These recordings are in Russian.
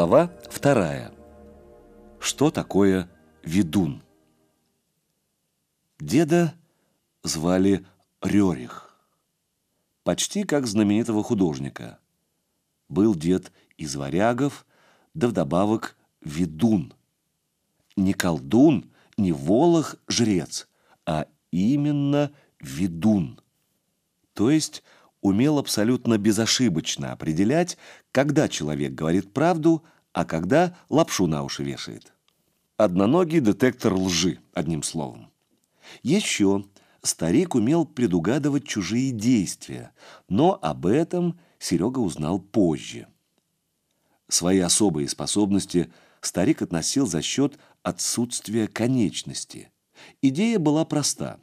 Глава вторая. Что такое ведун? Деда звали Рерих. Почти как знаменитого художника. Был дед из варягов, да вдобавок ведун. Не колдун, не волох-жрец, а именно ведун. То есть умел абсолютно безошибочно определять, когда человек говорит правду, а когда лапшу на уши вешает. Одноногий детектор лжи, одним словом. Еще старик умел предугадывать чужие действия, но об этом Серега узнал позже. Свои особые способности старик относил за счет отсутствия конечности. Идея была проста.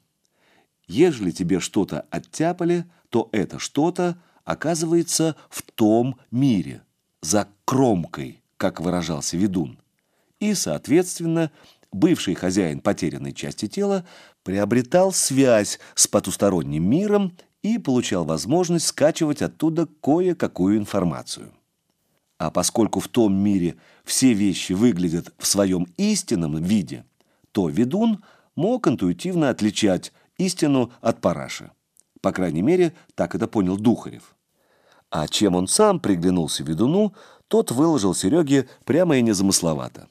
Ежели тебе что-то оттяпали – то это что-то оказывается в том мире, за кромкой, как выражался ведун. И, соответственно, бывший хозяин потерянной части тела приобретал связь с потусторонним миром и получал возможность скачивать оттуда кое-какую информацию. А поскольку в том мире все вещи выглядят в своем истинном виде, то ведун мог интуитивно отличать истину от параши. По крайней мере, так это понял Духарев. А чем он сам приглянулся ведуну, тот выложил Сереге прямо и незамысловато.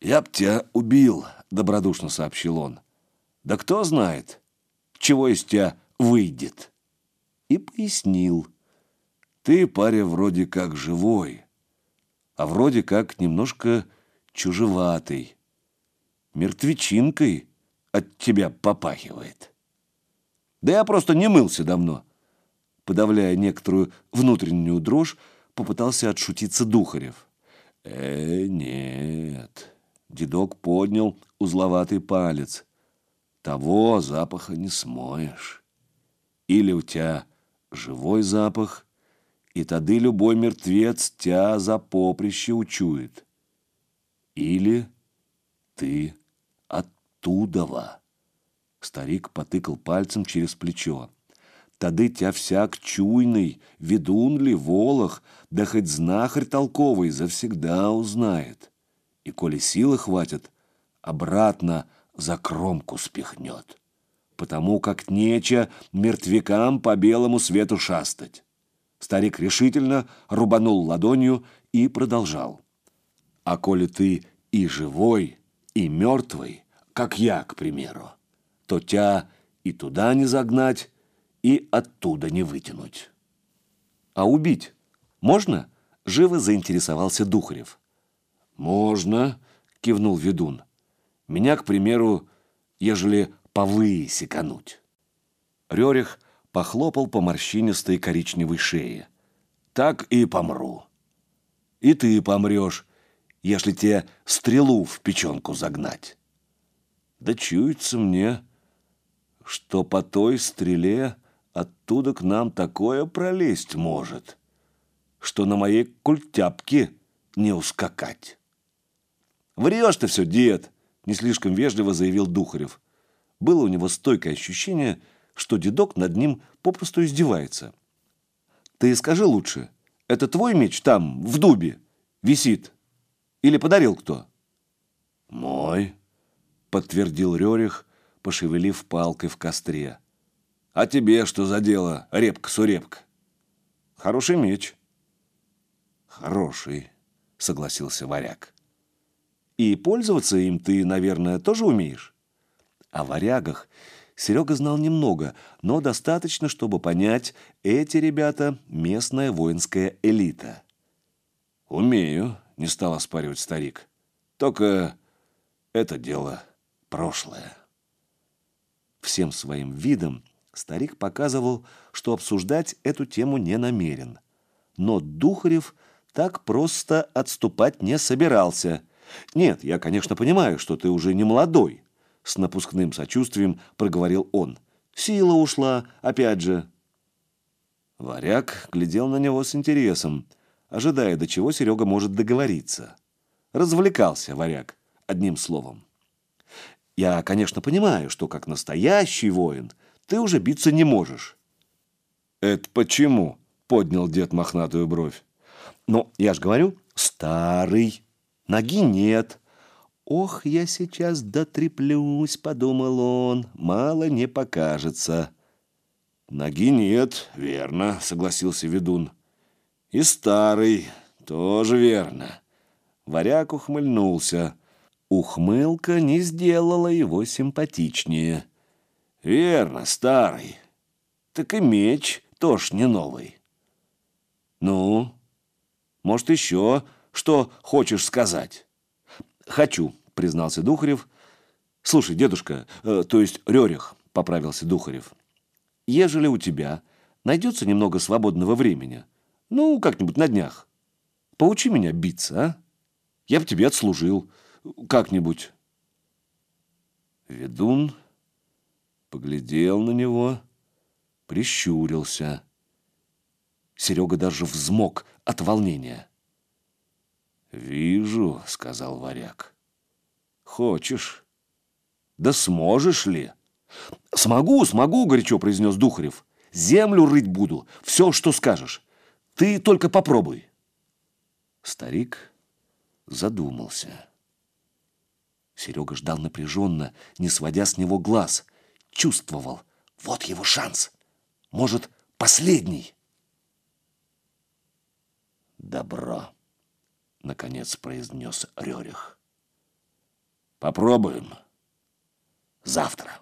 «Я б тебя убил», — добродушно сообщил он. «Да кто знает, чего из тебя выйдет?» И пояснил. «Ты, паря, вроде как живой, а вроде как немножко чужеватый. Мертвечинкой от тебя попахивает». Да я просто не мылся давно. Подавляя некоторую внутреннюю дрожь, попытался отшутиться Духарев. Э, нет. Дедок поднял узловатый палец. Того запаха не смоешь. Или у тебя живой запах, и тады любой мертвец тебя за поприще учует. Или ты оттудова. Старик потыкал пальцем через плечо. Тады тя всяк чуйный, ведун ли, волох, да хоть знахарь толковый завсегда узнает. И коли силы хватит, обратно за кромку спихнет. Потому как нече мертвякам по белому свету шастать. Старик решительно рубанул ладонью и продолжал. А коли ты и живой, и мертвый, как я, к примеру, то тя и туда не загнать, и оттуда не вытянуть. А убить можно? Живо заинтересовался Духарев. Можно, кивнул ведун. Меня, к примеру, ежели повы секануть. Рерих похлопал по морщинистой коричневой шее. Так и помру. И ты помрешь, если тебе стрелу в печенку загнать. Да чуется мне, что по той стреле оттуда к нам такое пролезть может, что на моей культяпке не ускакать. «Врешь ты все, дед!» – не слишком вежливо заявил Духарев. Было у него стойкое ощущение, что дедок над ним попросту издевается. «Ты скажи лучше, это твой меч там, в дубе, висит? Или подарил кто?» «Мой», – подтвердил Рерих, – пошевелив палкой в костре. «А тебе что за дело, репка-сурепка?» «Хороший меч». «Хороший», — согласился варяг. «И пользоваться им ты, наверное, тоже умеешь?» О варягах Серега знал немного, но достаточно, чтобы понять, эти ребята — местная воинская элита. «Умею», — не стал оспаривать старик. «Только это дело прошлое». Всем своим видом старик показывал, что обсуждать эту тему не намерен. Но Духарев так просто отступать не собирался. «Нет, я, конечно, понимаю, что ты уже не молодой», — с напускным сочувствием проговорил он. «Сила ушла, опять же». Варяг глядел на него с интересом, ожидая, до чего Серега может договориться. Развлекался варяг, одним словом. Я, конечно, понимаю, что как настоящий воин ты уже биться не можешь». «Это почему?» — поднял дед мохнатую бровь. Ну, я же говорю, старый, ноги нет. Ох, я сейчас дотреплюсь, подумал он, мало не покажется. Ноги нет, верно, согласился ведун. И старый, тоже верно. Варяг ухмыльнулся. Ухмылка не сделала его симпатичнее. Верно, старый. Так и меч тоже не новый. Ну, может, еще что хочешь сказать? Хочу, признался Духарев. Слушай, дедушка, э, то есть Рерих, поправился Духарев. Ежели у тебя найдется немного свободного времени, ну, как-нибудь на днях, поучи меня биться, а? Я бы тебе отслужил как-нибудь. Ведун поглядел на него, прищурился. Серега даже взмок от волнения. «Вижу», — сказал варяг. «Хочешь? Да сможешь ли?» «Смогу, смогу», — горячо произнес Духарев. «Землю рыть буду, все, что скажешь. Ты только попробуй». Старик задумался. Серега ждал напряженно, не сводя с него глаз. Чувствовал, вот его шанс. Может, последний. «Добро», — наконец произнес Рерих. «Попробуем завтра».